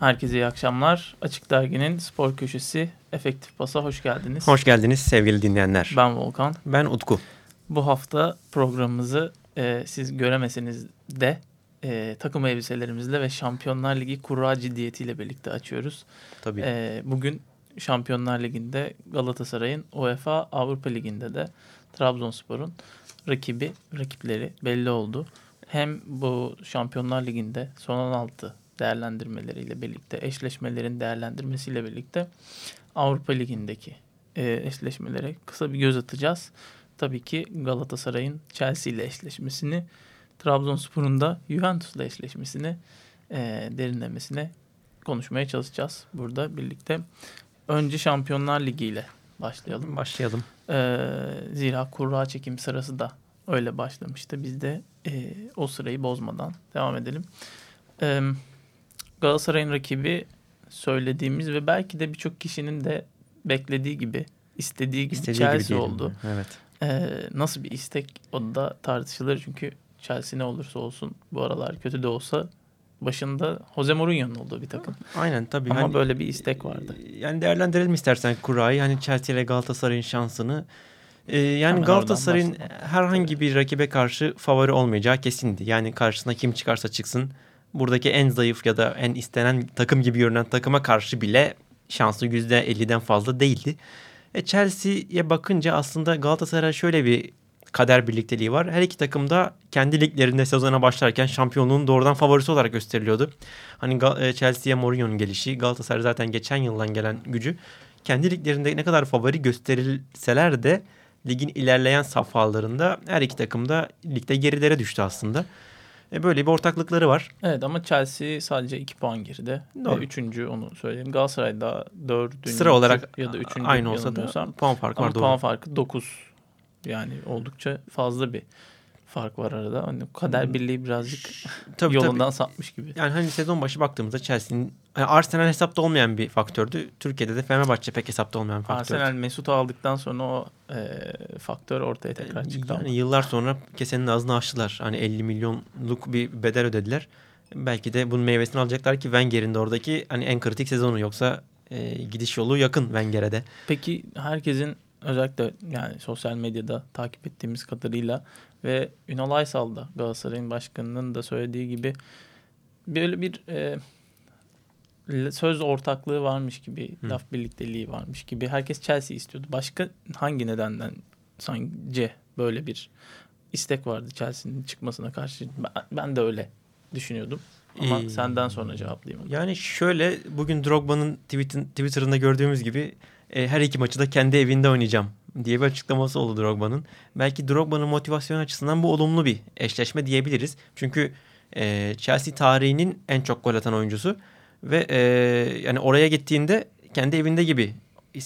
Herkese iyi akşamlar. Açık Dergi'nin spor köşesi Efektif Pas'a hoş geldiniz. Hoş geldiniz sevgili dinleyenler. Ben Volkan. Ben Utku. Bu hafta programımızı e, siz göremeseniz de e, takım elbiselerimizle ve Şampiyonlar Ligi kura ciddiyetiyle birlikte açıyoruz. Tabii. E, bugün Şampiyonlar Ligi'nde Galatasaray'ın UEFA Avrupa Ligi'nde de Trabzonspor'un rakibi, rakipleri belli oldu. Hem bu Şampiyonlar Ligi'nde son 16 değerlendirmeleriyle birlikte, eşleşmelerin değerlendirmesiyle birlikte Avrupa Ligi'ndeki e, eşleşmelere kısa bir göz atacağız. Tabii ki Galatasaray'ın Chelsea ile eşleşmesini, Trabzonspor'un da Juventus'la eşleşmesini e, derinlemesine konuşmaya çalışacağız burada birlikte. Önce Şampiyonlar Ligi ile başlayalım. Başlayalım. E, zira kurra çekim sırası da öyle başlamıştı. Biz de e, o sırayı bozmadan devam edelim. E, Galatasaray'ın rakibi söylediğimiz ve belki de birçok kişinin de beklediği gibi, istediği gibi İstediği Chelsea gibi oldu. Evet. Ee, nasıl bir istek o da tartışılır çünkü Chelsea ne olursa olsun bu aralar kötü de olsa başında Jose Mourinho'nun olduğu bir takım. Aynen tabii. Ama hani, böyle bir istek vardı. Yani değerlendirelim istersen kurayı. Hani Chelsea ile Galatasaray'ın şansını. Ee, yani Galatasaray'ın herhangi bir rakibe karşı favori olmayacağı kesindi. Yani karşısına kim çıkarsa çıksın buradaki en zayıf ya da en istenen takım gibi görünen takıma karşı bile şansı %50'den fazla değildi. E Chelsea'ye bakınca aslında Galatasaray şöyle bir kader birlikteliği var. Her iki takım da kendi liglerinde sezona başlarken şampiyonluğun doğrudan favorisi olarak gösteriliyordu. Hani e, Chelsea'ye Mourinho'nun gelişi, Galatasaray zaten geçen yıldan gelen gücü kendi liglerinde ne kadar favori gösterilseler de ligin ilerleyen safhalarında her iki takım da ligde gerilere düştü aslında. E böyle bir ortaklıkları var. Evet ama Chelsea sadece 2 puan geride. Doğru. Ve üçüncü onu söyleyeyim. Galatasaray da dördüncü Sıra olarak ya da üçüncü aynı olsa da puan farkı Ama var doğru. puan farkı 9. Yani oldukça fazla bir fark var arada. Hani kader birliği birazcık Tabii, yolundan sapmış gibi. Yani hani sezon başı baktığımızda Chelsea'nin yani Arsenal hesapta olmayan bir faktördü. Türkiye'de de Fenerbahçe pek hesapta olmayan bir faktördü. Arsenal Mesut'u aldıktan sonra o e, faktör ortaya tekrar çıktı yani ama. yıllar sonra kesenin ağzını açtılar. Hani 50 milyonluk bir bedel ödediler. Belki de bunun meyvesini alacaklar ki Wenger'in de oradaki hani en kritik sezonu yoksa e, gidiş yolu yakın Wenger'e de. Peki herkesin özellikle yani sosyal medyada takip ettiğimiz kadarıyla ve Ünal Aysal da Galatasaray'ın başkanının da söylediği gibi böyle bir e, söz ortaklığı varmış gibi, Hı. laf birlikteliği varmış gibi. Herkes Chelsea istiyordu. Başka hangi nedenden sence böyle bir istek vardı Chelsea'nin çıkmasına karşı? Ben, ben de öyle düşünüyordum. Ama Ee, senden sonra cevaplayayım. Yani şöyle bugün Drogba'nın Twitter'ında gördüğümüz gibi e, her iki maçı da kendi evinde oynayacağım diye bir açıklaması oldu Drogba'nın. Belki Drogba'nın motivasyon açısından bu olumlu bir eşleşme diyebiliriz. Çünkü e, Chelsea tarihinin en çok gol atan oyuncusu ve e, yani oraya gittiğinde kendi evinde gibi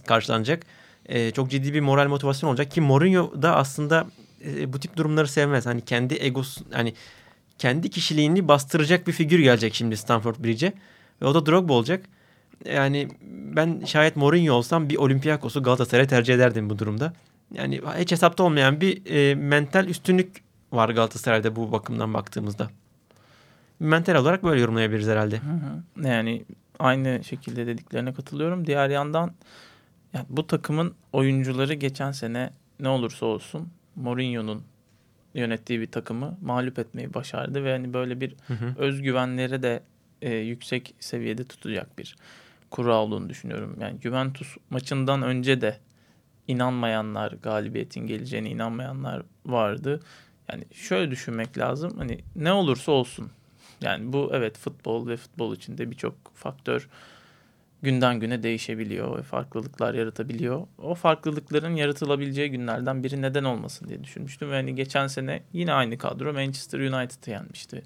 karşılanacak. E, çok ciddi bir moral motivasyon olacak ki Mourinho da aslında e, bu tip durumları sevmez. Hani kendi egos hani kendi kişiliğini bastıracak bir figür gelecek şimdi Stamford Bridge'e. Ve o da Drogba olacak. Yani ben şayet Mourinho olsam bir Olympiakos'u Galatasaray'a tercih ederdim bu durumda. Yani hiç hesapta olmayan bir e, mental üstünlük var Galatasaray'da bu bakımdan baktığımızda. Mental olarak böyle yorumlayabiliriz herhalde. Hı hı. Yani aynı şekilde dediklerine katılıyorum. Diğer yandan yani bu takımın oyuncuları geçen sene ne olursa olsun Mourinho'nun yönettiği bir takımı mağlup etmeyi başardı ve hani böyle bir Hı hı. özgüvenleri de e, yüksek seviyede tutacak bir kura olduğunu düşünüyorum. Yani Juventus maçından önce de inanmayanlar, galibiyetin geleceğine inanmayanlar vardı. Yani şöyle düşünmek lazım. Hani ne olursa olsun. Yani bu evet futbol ve futbol içinde birçok faktör günden güne değişebiliyor ve farklılıklar yaratabiliyor. O farklılıkların yaratılabileceği günlerden biri neden olmasın diye düşünmüştüm. Ve hani geçen sene yine aynı kadro Manchester United'ı yenmişti.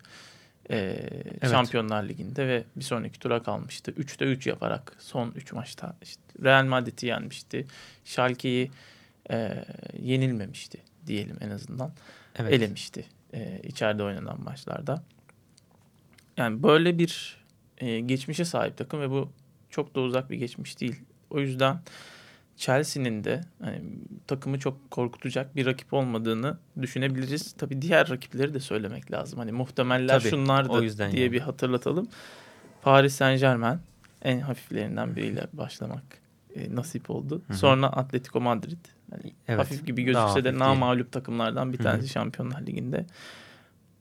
Ee, evet. Şampiyonlar Ligi'nde ve bir sonraki tura kalmıştı. 3'te 3 yaparak son 3 maçta işte Real Madrid'i yenmişti. Schalke'yi e, yenilmemişti diyelim en azından. Evet. Elemişti e, içeride oynanan maçlarda. Yani böyle bir e, geçmişe sahip takım ve bu çok da uzak bir geçmiş değil. O yüzden Chelsea'nin de hani, takımı çok korkutacak bir rakip olmadığını düşünebiliriz. Tabii diğer rakipleri de söylemek lazım. Hani muhtemeller Tabii, şunlar da diye yani. bir hatırlatalım. Paris Saint Germain en hafiflerinden biriyle başlamak e, nasip oldu. Hı-hı. Sonra Atletico Madrid. Yani evet, hafif gibi gözükse de namalup takımlardan bir tanesi Hı-hı. Şampiyonlar Ligi'nde.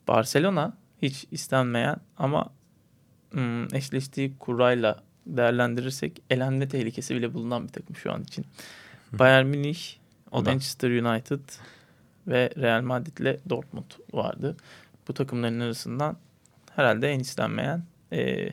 Barcelona hiç istenmeyen ama ım, eşleştiği kurayla değerlendirirsek elenme tehlikesi bile bulunan bir takım şu an için. Bayern Münih, o Manchester United ve Real Madrid ile Dortmund vardı. Bu takımların arasından herhalde en istenmeyen e,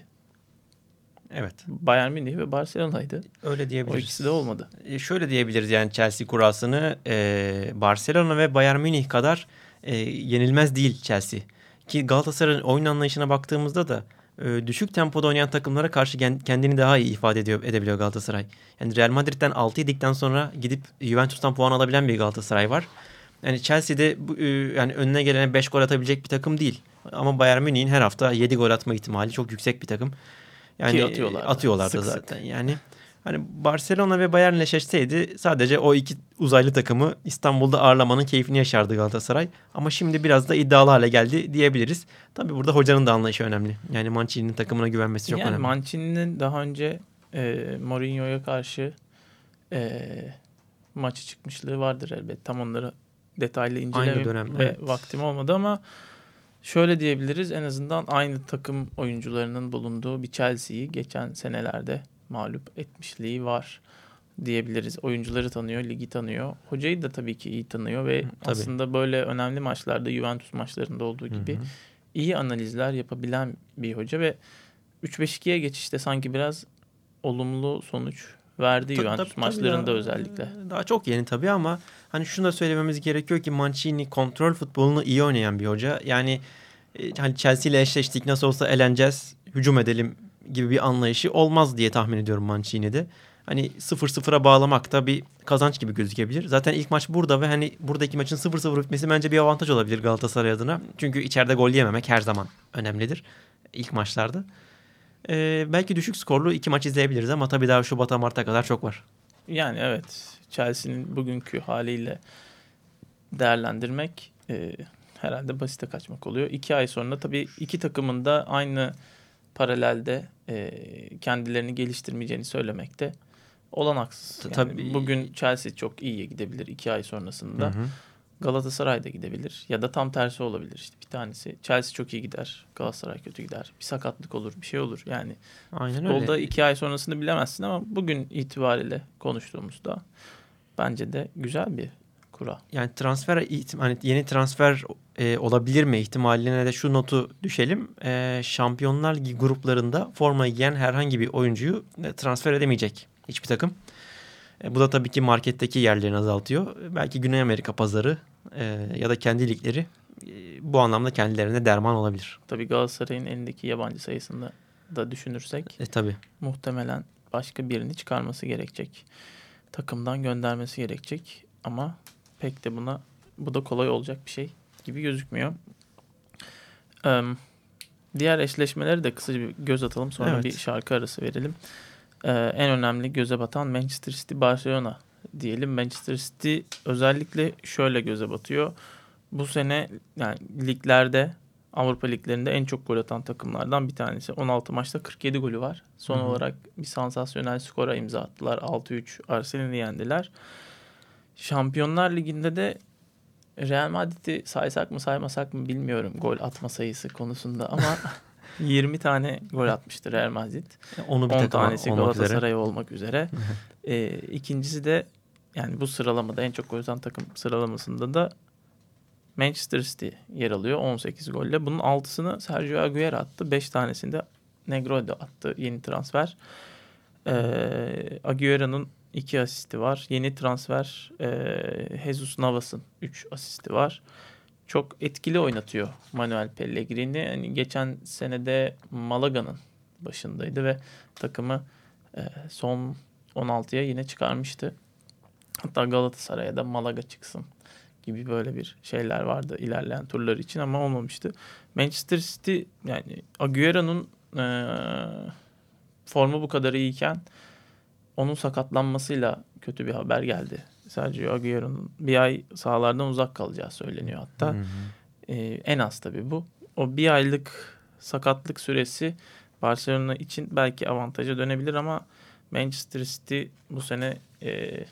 Evet. Bayern Münih ve Barcelona'ydı. Öyle diyebiliriz. O ikisi de olmadı. E şöyle diyebiliriz yani Chelsea kurasını e, Barcelona ve Bayern Münih kadar e, yenilmez değil Chelsea. Ki Galatasaray'ın oyun anlayışına baktığımızda da e, düşük tempoda oynayan takımlara karşı kendini daha iyi ifade ediyor, edebiliyor Galatasaray. Yani Real Madrid'den 6 yedikten sonra gidip Juventus'tan puan alabilen bir Galatasaray var. Yani Chelsea'de e, yani önüne gelene 5 gol atabilecek bir takım değil. Ama Bayern Münih'in her hafta 7 gol atma ihtimali çok yüksek bir takım. Yani Ki atıyorlar. Atıyorlar da zaten. Sık. Yani hani Barcelona ve Bayern eşleşseydi sadece o iki uzaylı takımı İstanbul'da ağırlamanın keyfini yaşardı Galatasaray. Ama şimdi biraz da iddialı hale geldi diyebiliriz. Tabii burada hocanın da anlayışı önemli. Yani Mancini'nin takımına güvenmesi çok yani önemli. Mancini'nin daha önce e, Mourinho'ya karşı e, maçı çıkmışlığı vardır elbet. Tam onları detaylı inceleme dönem, ve evet. vaktim olmadı ama şöyle diyebiliriz en azından aynı takım oyuncularının bulunduğu bir Chelsea'yi geçen senelerde mağlup etmişliği var diyebiliriz. Oyuncuları tanıyor, ligi tanıyor. Hocayı da tabii ki iyi tanıyor ve tabii. aslında böyle önemli maçlarda Juventus maçlarında olduğu gibi hı hı. iyi analizler yapabilen bir hoca ve 3-5-2'ye geçişte sanki biraz olumlu sonuç verdi Ta, Juventus tabii, maçlarında tabii özellikle. Daha çok yeni tabii ama hani şunu da söylememiz gerekiyor ki Mancini kontrol futbolunu iyi oynayan bir hoca. Yani e, hani Chelsea ile eşleştik nasıl olsa eleneceğiz, hücum edelim gibi bir anlayışı olmaz diye tahmin ediyorum Mancini'de. Hani 0-0'a bağlamak da bir kazanç gibi gözükebilir. Zaten ilk maç burada ve hani buradaki maçın 0-0 bitmesi bence bir avantaj olabilir Galatasaray adına. Çünkü içeride gol yememek her zaman önemlidir ilk maçlarda. Ee, belki düşük skorlu iki maç izleyebiliriz ama tabii daha Şubat'a Mart'a kadar çok var. Yani evet Chelsea'nin bugünkü haliyle değerlendirmek e, herhalde basite kaçmak oluyor. İki ay sonra tabii iki takımın da aynı paralelde e, kendilerini geliştirmeyeceğini söylemekte olanaksız. Yani Tabii. Bugün Chelsea çok iyiye gidebilir iki ay sonrasında. Hı hı. Galatasaray da gidebilir ya da tam tersi olabilir işte bir tanesi. Chelsea çok iyi gider, Galatasaray kötü gider. Bir sakatlık olur, bir şey olur. Yani Aynen futbolda öyle. iki ay sonrasını bilemezsin ama bugün itibariyle konuştuğumuzda bence de güzel bir kura. Yani transfer hani yeni transfer e, olabilir mi ihtimaline de şu notu düşelim. E, Şampiyonlar Ligi gruplarında forma giyen herhangi bir oyuncuyu e, transfer edemeyecek hiçbir takım. E, bu da tabii ki marketteki yerlerini azaltıyor. Belki Güney Amerika pazarı e, ya da kendi ligleri e, bu anlamda kendilerine derman olabilir. Tabii Galatasaray'ın elindeki yabancı sayısını da düşünürsek e, tabii. muhtemelen başka birini çıkarması gerekecek. Takımdan göndermesi gerekecek ama pek de buna bu da kolay olacak bir şey gibi gözükmüyor. Ee, diğer eşleşmeleri de kısaca bir göz atalım sonra evet. bir şarkı arası verelim. Ee, en önemli göze batan Manchester City Barcelona diyelim. Manchester City özellikle şöyle göze batıyor. Bu sene yani liglerde Avrupa liglerinde en çok gol atan takımlardan bir tanesi. 16 maçta 47 golü var. Son Hı-hı. olarak bir sansasyonel skora imza attılar. 6-3 Arsenal'i yendiler. Şampiyonlar Ligi'nde de Real Madrid'i saysak mı saymasak mı bilmiyorum gol atma sayısı konusunda ama 20 tane gol atmıştır Real Madrid. Onu bir 10 tanesi Galatasaray olmak üzere. ee, ikincisi de yani bu sıralamada en çok gol atan takım sıralamasında da Manchester City yer alıyor 18 golle. Bunun 6'sını Sergio Aguero attı. 5 tanesini de Negredo attı yeni transfer. E, Agüero'nun 2 asisti var. Yeni transfer e, Jesus Navas'ın 3 asisti var. Çok etkili oynatıyor Manuel Pellegrini. Yani geçen senede Malaga'nın başındaydı ve takımı e, son 16'ya yine çıkarmıştı. Hatta Galatasaray'a da Malaga çıksın gibi böyle bir şeyler vardı ilerleyen turlar için ama olmamıştı. Manchester City yani Agüero'nun e, formu bu kadar iyiyken onun sakatlanmasıyla kötü bir haber geldi. Sergio Agüero'nun bir ay sahalardan uzak kalacağı söyleniyor hatta. Hı hı. E, en az tabii bu. O bir aylık sakatlık süresi Barcelona için belki avantaja dönebilir ama Manchester City bu sene e,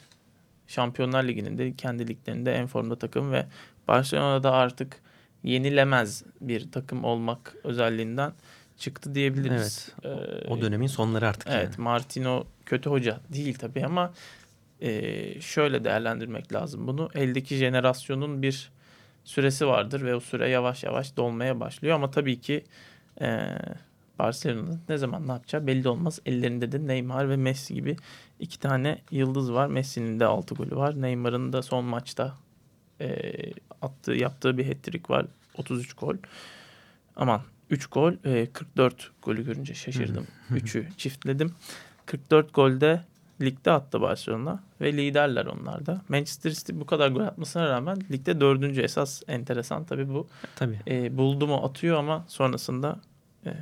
Şampiyonlar Ligi'nin de kendi liglerinde en formda takım ve Barcelona'da artık yenilemez bir takım olmak özelliğinden çıktı diyebiliriz. Evet. O, o dönemin sonları artık. Evet. Yani. Martino kötü hoca değil tabii ama e, şöyle değerlendirmek lazım bunu. Eldeki jenerasyonun bir süresi vardır ve o süre yavaş yavaş dolmaya başlıyor ama tabii ki e, Barcelona'nın ne zaman ne yapacağı belli olmaz. Ellerinde de Neymar ve Messi gibi iki tane yıldız var. Messi'nin de 6 golü var. Neymar'ın da son maçta e, attığı yaptığı bir hat-trick var. 33 gol. Aman 3 gol. E, 44 golü görünce şaşırdım. 3'ü çiftledim. 44 golde ligde attı Barcelona ve liderler onlar da. Manchester City bu kadar gol atmasına rağmen ligde dördüncü esas enteresan tabii bu. Tabii. E, buldu mu atıyor ama sonrasında e,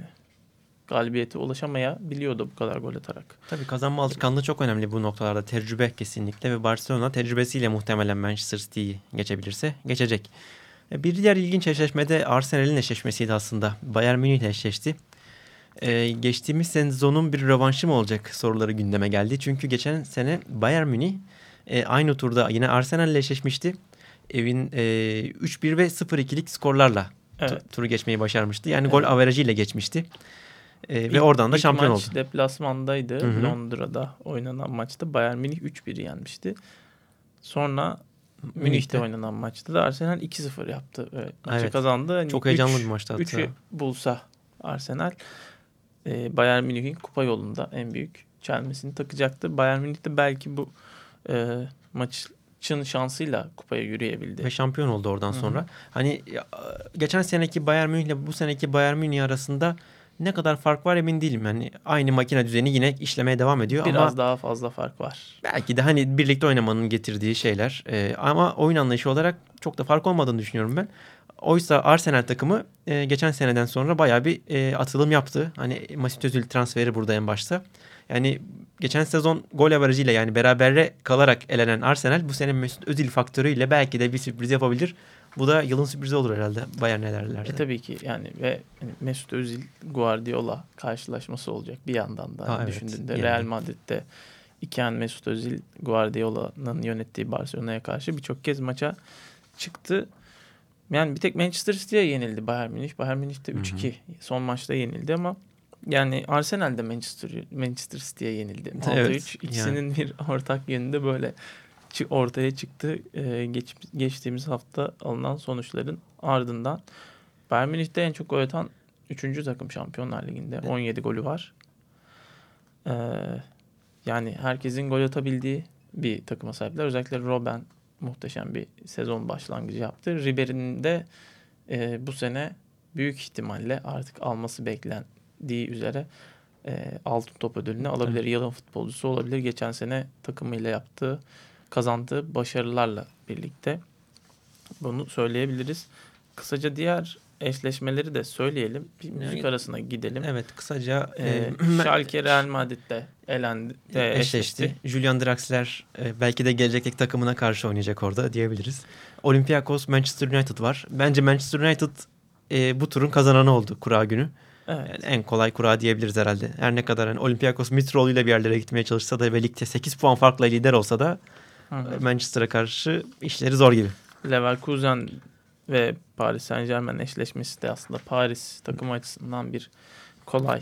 galibiyete ulaşamayabiliyordu bu kadar gol atarak. Tabii kazanma alışkanlığı çok önemli bu noktalarda. Tecrübe kesinlikle ve Barcelona tecrübesiyle muhtemelen Manchester City'yi geçebilirse geçecek. E, bir diğer ilginç eşleşmede Arsenal'in eşleşmesiydi aslında. Bayern Münih ile eşleşti. Ee, geçtiğimiz sezonun bir rövanşı mı olacak soruları gündeme geldi. Çünkü geçen sene Bayern Münih e, aynı turda yine Arsenal ile eşleşmişti. Evin e, 3-1 ve 0-2'lik skorlarla evet. turu geçmeyi başarmıştı. Yani evet. gol averajıyla geçmişti. E, ilk, ve oradan da şampiyon maç oldu. deplasmandaydı. Hı-hı. Londra'da oynanan maçta Bayern Münih 3-1 yenmişti. Sonra Münih'te oynanan maçta da Arsenal 2-0 yaptı. Ve maçı evet. kazandı. Hani Çok heyecanlı bir maçtı hatta. 3'ü bulsa Arsenal e, Bayern Münih'in kupa yolunda en büyük çelmesini takacaktı. Bayern Münih de belki bu e, maçın şansıyla kupaya yürüyebildi. Ve şampiyon oldu oradan Hı-hı. sonra. Hani geçen seneki Bayern Münih ile bu seneki Bayern Münih arasında ne kadar fark var emin değilim. Yani aynı makine düzeni yine işlemeye devam ediyor Biraz ama biraz daha fazla fark var. Belki de hani birlikte oynamanın getirdiği şeyler. Ee, ama oyun anlayışı olarak çok da fark olmadığını düşünüyorum ben. Oysa Arsenal takımı e, geçen seneden sonra bayağı bir e, atılım yaptı. Hani Mesut Özil transferi burada en başta. Yani geçen sezon gol avarajıyla yani berabere kalarak elenen Arsenal bu sene Mesut Özil faktörüyle belki de bir sürpriz yapabilir. Bu da yılın sürprizi olur herhalde Bayern nelerlerse. E tabii ki yani ve hani Mesut Özil Guardiola karşılaşması olacak bir yandan da ha, düşündüğünde evet, Real Madrid'de iken Mesut Özil Guardiola'nın yönettiği Barcelona'ya karşı birçok kez maça çıktı. Yani bir tek Manchester City'ye yenildi Bayern Münih. Bayern Münih de 3-2 son maçta yenildi ama yani Arsenal de Manchester Manchester City'ye yenildi. 6-3 evet, ikisinin yani. bir ortak yönünde böyle ortaya çıktı. Ee, geç, geçtiğimiz hafta alınan sonuçların ardından. Bayern Münih'te en çok gol atan 3. takım Şampiyonlar Ligi'nde. 17 golü var. Ee, yani herkesin gol atabildiği bir takıma sahipler. Özellikle Robben muhteşem bir sezon başlangıcı yaptı. Ribery'nin de e, bu sene büyük ihtimalle artık alması beklendiği üzere e, altın top ödülünü alabilir. Evet. Yılın futbolcusu olabilir. Geçen sene takımıyla yaptığı kazandığı başarılarla birlikte bunu söyleyebiliriz. Kısaca diğer eşleşmeleri de söyleyelim. Bir müzik yani, arasına gidelim. Evet kısaca. Ee, e, Schalke Real Madrid'de elendi. De eşleşti. eşleşti. Julian Draxler e, belki de gelecekteki takımına karşı oynayacak orada diyebiliriz. Olympiakos Manchester United var. Bence Manchester United e, bu turun kazananı oldu kura günü. Evet. Yani en kolay kura diyebiliriz herhalde. Her ne kadar yani Olympiakos Mitroğlu ile bir yerlere gitmeye çalışsa da ve ligde 8 puan farkla lider olsa da Manchester'a karşı işleri zor gibi. Leverkusen ve Paris Saint Germain eşleşmesi de aslında Paris takım açısından bir kolay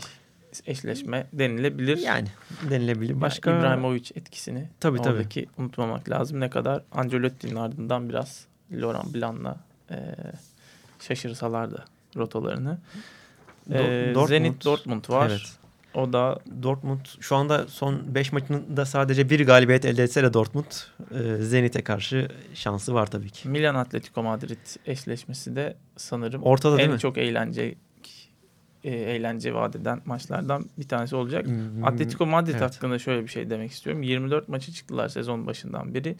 eşleşme denilebilir. Yani denilebilir. Başka yani İbrahimovic etkisini tabii, oradaki tabii. unutmamak lazım. Ne kadar Ancelotti'nin ardından biraz Laurent Blanc'la e, şaşırsalar da rotalarını. E, Dortmund. Zenit Dortmund var. Evet. O da Dortmund şu anda son 5 maçında sadece bir galibiyet elde etse de Dortmund e, Zenit'e karşı şansı var tabii ki. Milan Atletico Madrid eşleşmesi de sanırım Ortada en çok eğlence e, eğlence vaat eden maçlardan bir tanesi olacak. Hmm, Atletico Madrid evet. hakkında şöyle bir şey demek istiyorum. 24 maçı çıktılar sezon başından beri.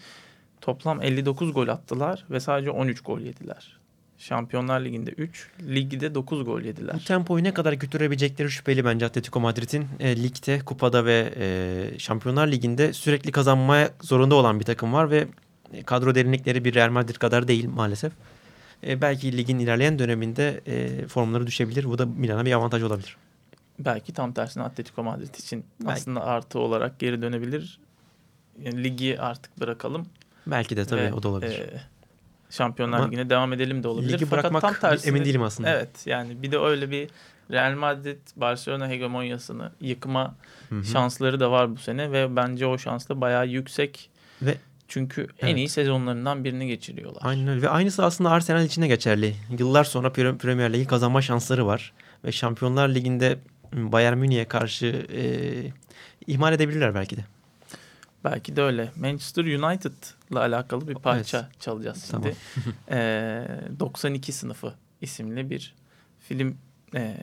Toplam 59 gol attılar ve sadece 13 gol yediler. Şampiyonlar Ligi'nde 3, ligde 9 gol Bu yediler. tempoyu ne kadar götürebilecekleri şüpheli bence Atletico Madrid'in. E, ligde, kupada ve e, Şampiyonlar Ligi'nde sürekli kazanmaya zorunda olan bir takım var ve e, kadro derinlikleri bir Real Madrid kadar değil maalesef. E, belki ligin ilerleyen döneminde e, formları düşebilir. Bu da Milan'a bir avantaj olabilir. Belki tam tersine Atletico Madrid için Belki. aslında artı olarak geri dönebilir. Yani ligi artık bırakalım. Belki de tabii ve, o da olabilir. e, Şampiyonlar Ama Ligi'ne devam edelim de olabilir. Ligi Fakat tam tersine, emin değilim aslında. Evet yani bir de öyle bir Real Madrid Barcelona hegemonyasını yıkma Hı hı. şansları da var bu sene ve bence o şans da bayağı yüksek. Ve Çünkü en Evet. iyi sezonlarından birini geçiriyorlar. Aynen öyle. Ve aynısı aslında Arsenal için de geçerli. Yıllar sonra Pre- Premier Ligi kazanma şansları var. Ve Şampiyonlar Ligi'nde Bayern Münih'e karşı e, ihmal edebilirler belki de. Belki de öyle. Manchester United'la alakalı bir parça çalacağız Tamam. şimdi. Ee, 92 sınıfı isimli bir film e,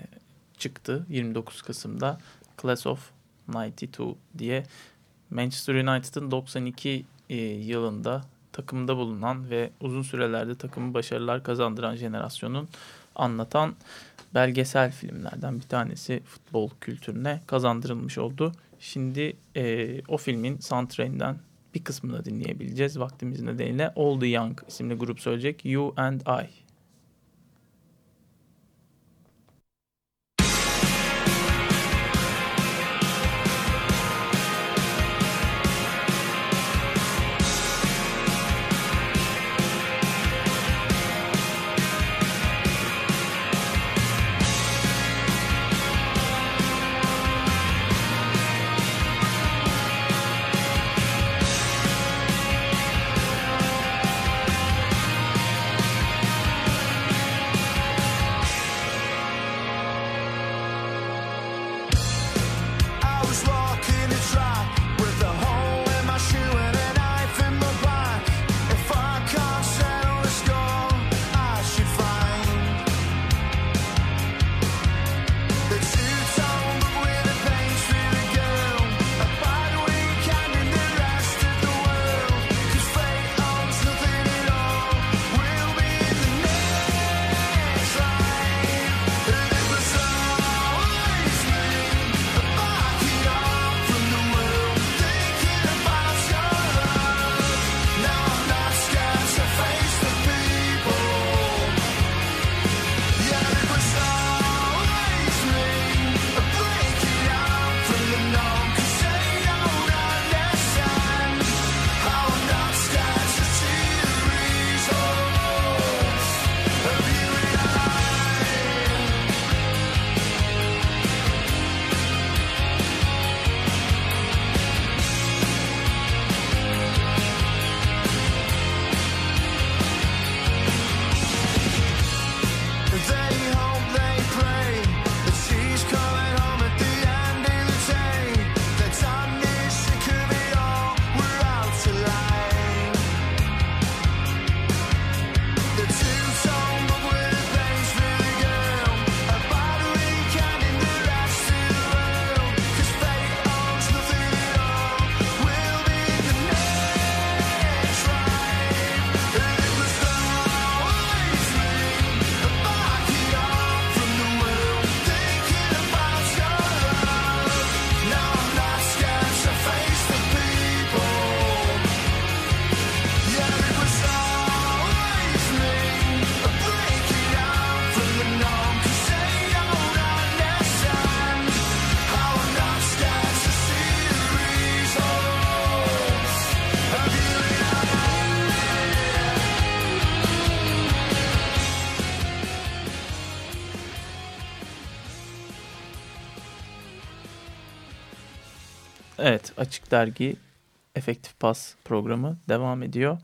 çıktı 29 Kasım'da. Class of 92 diye Manchester United'ın 92 e, yılında takımda bulunan ve uzun sürelerde takımı başarılar kazandıran jenerasyonun anlatan belgesel filmlerden bir tanesi futbol kültürüne kazandırılmış oldu. Şimdi e, o filmin soundtrack'inden bir kısmını dinleyebileceğiz vaktimiz nedeniyle. All the Young isimli grup söyleyecek You and. I Evet Açık Dergi Efektif Pas programı devam ediyor.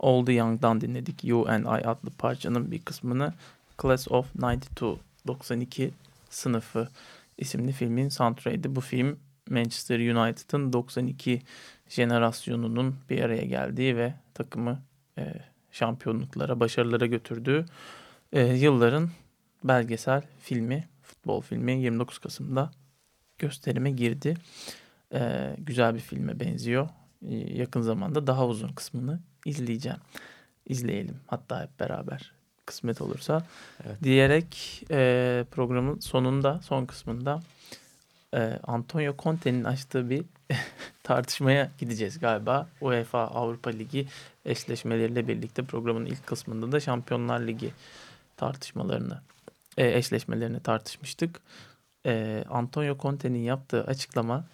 All Young'dan dinledik You and I adlı parçanın bir kısmını Class of 92 92 sınıfı isimli filmin soundtrack'iydi. Bu film Manchester United'ın 92 jenerasyonunun bir araya geldiği ve takımı e, şampiyonluklara, başarılara götürdüğü e, yılların belgesel filmi, futbol filmi 29 Kasım'da gösterime girdi. E, güzel bir filme benziyor. E, yakın zamanda daha uzun kısmını izleyeceğim. İzleyelim hatta hep beraber kısmet olursa. Evet. Diyerek e, programın sonunda, son kısmında e, Antonio Conte'nin açtığı bir tartışmaya gideceğiz galiba. UEFA Avrupa Ligi eşleşmeleriyle birlikte programın ilk kısmında da Şampiyonlar Ligi tartışmalarını, e, eşleşmelerini tartışmıştık. E, Antonio Conte'nin yaptığı açıklama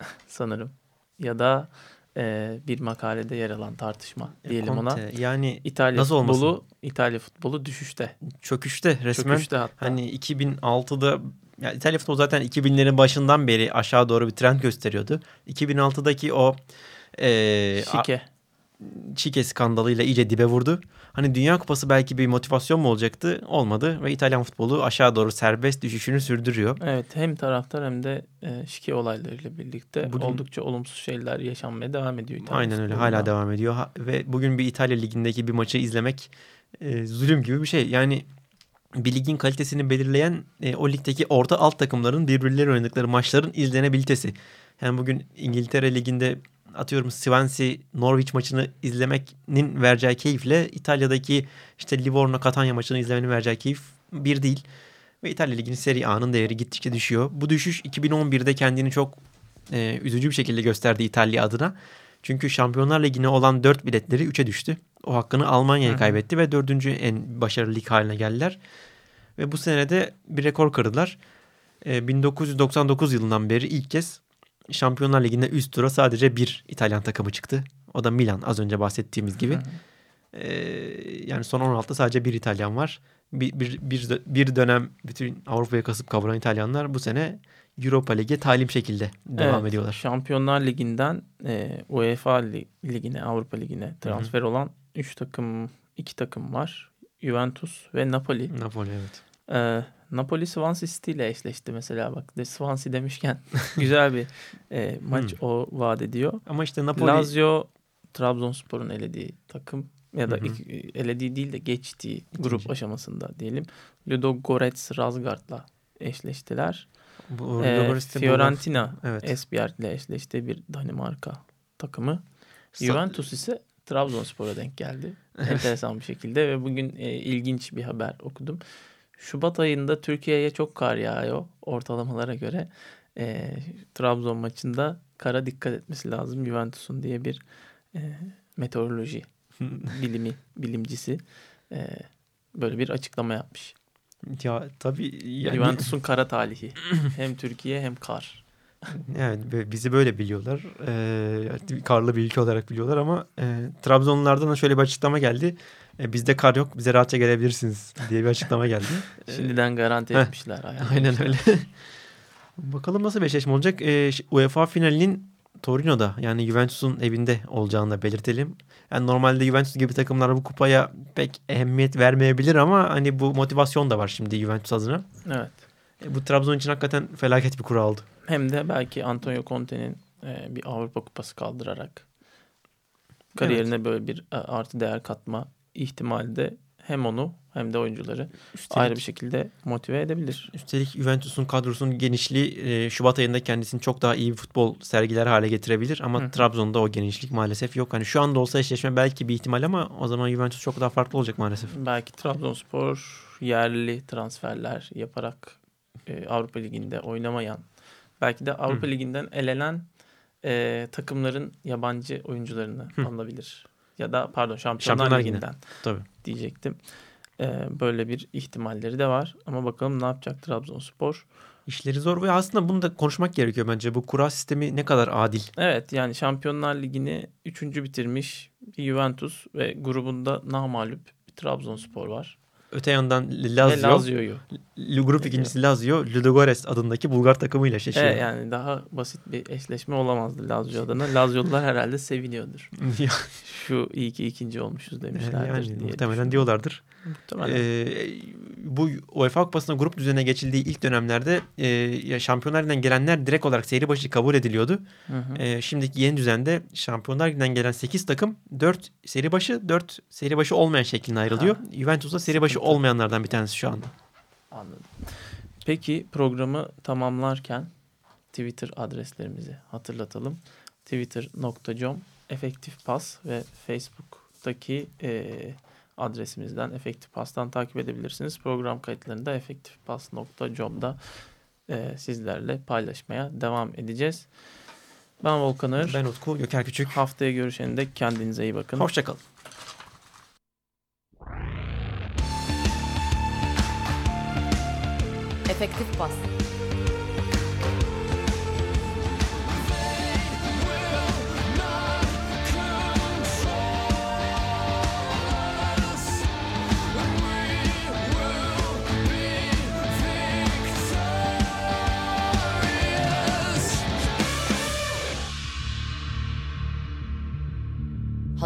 sanırım ya da e, bir makalede yer alan tartışma diyelim ona. Conte, Yani İtalya Nasıl olmasın? futbolu, İtalya futbolu düşüşte. çöküşte resmen. Çöküşte hatta. Hani 2006'da ya İtalya futbolu zaten 2000'lerin başından beri aşağı doğru bir trend gösteriyordu. 2006'daki o e, Şike. Çike skandalıyla iyice dibe vurdu. Hani Dünya Kupası belki bir motivasyon mu olacaktı? Olmadı ve İtalyan futbolu aşağı doğru serbest düşüşünü sürdürüyor. Evet hem taraftar hem de e, şike olaylarıyla birlikte Bugün- oldukça olumsuz şeyler yaşanmaya devam ediyor. İtalya Aynen öyle hala devam ediyor. Ha- ve bugün bir İtalya ligindeki bir maçı izlemek e, zulüm gibi bir şey. Yani bir ligin kalitesini belirleyen e, o ligdeki orta alt takımların birbirleri oynadıkları maçların izlenebilitesi. Yani bugün İngiltere liginde atıyorum Swansea Norwich maçını izlemeknin vereceği keyifle İtalya'daki işte Livorno Catania maçını izlemenin vereceği keyif bir değil. Ve İtalya liginin Serie A'nın değeri gittikçe düşüyor. Bu düşüş 2011'de kendini çok e, üzücü bir şekilde gösterdi İtalya adına. Çünkü Şampiyonlar Ligi'ne olan 4 biletleri 3'e düştü. O hakkını Almanya'ya kaybetti ve dördüncü en başarılı lig haline geldiler. Ve bu senede bir rekor kırdılar. E, 1999 yılından beri ilk kez Şampiyonlar Ligi'nde üst tura sadece bir İtalyan takımı çıktı. O da Milan az önce bahsettiğimiz gibi. Hı hı. E, yani son 16'da sadece bir İtalyan var. Bir, bir, bir, bir dönem bütün Avrupa'ya kasıp kavuran İtalyanlar bu sene Europa Lig'e talim şekilde devam Evet, ediyorlar. Şampiyonlar Ligi'nden e, UEFA Li- Ligi'ne, Avrupa Ligi'ne transfer olan 3 takım, 2 takım var. Juventus ve Napoli. Napoli evet. E, Napoli Swansea City ile eşleşti mesela bak. De Swansea demişken güzel bir e, maç Hmm. o vaat ediyor. Ama işte Napoli Lazio Trabzonspor'un elediği takım ya da Hı hı. ilk- elediği değil de geçtiği grup İkinci. aşamasında diyelim. Ludogorets Razgard'la eşleştiler. bu, Ee, Fiorentina Evet. Esbjerg ile eşleşti bir Danimarka takımı. Sa- Juventus ise Trabzonspor'a denk geldi. Enteresan bir şekilde ve bugün e, ilginç bir haber okudum. Şubat ayında Türkiye'ye çok kar yağıyor ortalamalara göre. E, Trabzon maçında kara dikkat etmesi lazım Juventus'un diye bir e, meteoroloji bilimi bilimcisi e, böyle bir açıklama yapmış. ya tabii yani, Juventus'un kara talihi. hem Türkiye hem kar. yani bizi böyle biliyorlar. Ee, karlı bir ülke olarak biliyorlar ama e, Trabzonlulardan da şöyle bir açıklama geldi. E, bizde kar yok bize rahatça gelebilirsiniz diye bir açıklama geldi. Şimdiden garanti etmişler. Aynen öyle. Bakalım nasıl bir eşleşme olacak. Ş- UEFA finalinin Torino'da yani Juventus'un evinde olacağını da belirtelim. Yani normalde Juventus gibi takımlar bu kupaya pek ehemmiyet vermeyebilir ama hani bu motivasyon da var şimdi Juventus adına. Evet. E, bu Trabzon için hakikaten felaket bir kura oldu. Hem de belki Antonio Conte'nin e, bir Avrupa Kupası kaldırarak kariyerine böyle bir e, artı değer katma ihtimali de hem onu hem de oyuncuları Üstelik, ayrı bir şekilde motive edebilir. üstelik Juventus'un kadrosunun genişliği e, Şubat ayında kendisini çok daha iyi bir futbol sergiler hale getirebilir ama hı. Trabzon'da o genişlik maalesef yok. Hani şu anda olsa eşleşme belki bir ihtimal ama o zaman Juventus çok daha farklı olacak maalesef. Belki Trabzonspor yerli transferler yaparak e, Avrupa Ligi'nde oynamayan belki de Avrupa Hı. Ligi'nden elenen e, takımların yabancı oyuncularını Hı. alabilir. Ya da pardon Şampiyonlar, Şampiyonlar. Ligi'nden Tabii. diyecektim. E, böyle bir ihtimalleri de var. Ama bakalım ne yapacak Trabzonspor. İşleri zor ve aslında bunu da konuşmak gerekiyor bence. Bu kura sistemi ne kadar adil. Evet yani Şampiyonlar Ligi'ni 3. bitirmiş bir Juventus ve grubunda namağlup bir Trabzonspor var. Öte yandan Lazio, Lazio'yu. Grup ikincisi Lazio, Ludogorets adındaki Bulgar takımıyla eşleşiyor. Evet, yani daha basit bir eşleşme olamazdı Lazio adına. Lazio'lular herhalde seviniyordur. Şu iyi ki ikinci olmuşuz demişlerdir. yani diye muhtemelen diyorlardır. Muhtemelen. Bu UEFA Kupası'na grup düzenine geçildiği ilk dönemlerde e, ya Şampiyonlar Ligi'nden gelenler direkt olarak seyri başı kabul ediliyordu. Hı hı. E, şimdiki yeni düzende Şampiyonlar Ligi'nden gelen 8 takım 4 seri başı 4 seri başı olmayan şeklinde ayrılıyor. Juventus da seri başı Sıkıntı. olmayanlardan bir tanesi şu anda. Anladım. Peki programı tamamlarken Twitter adreslerimizi hatırlatalım. Twitter.com efektif pas ve Facebook'taki eee, adresimizden efektif pastan takip edebilirsiniz. Program kayıtlarını da efektifpas.com'da eee, sizlerle paylaşmaya devam edeceğiz. Ben Volkan Ağır. Ben Utku Göker Küçük. Haftaya görüşene dek kendinize iyi bakın. Hoşçakalın. Efektif Bas.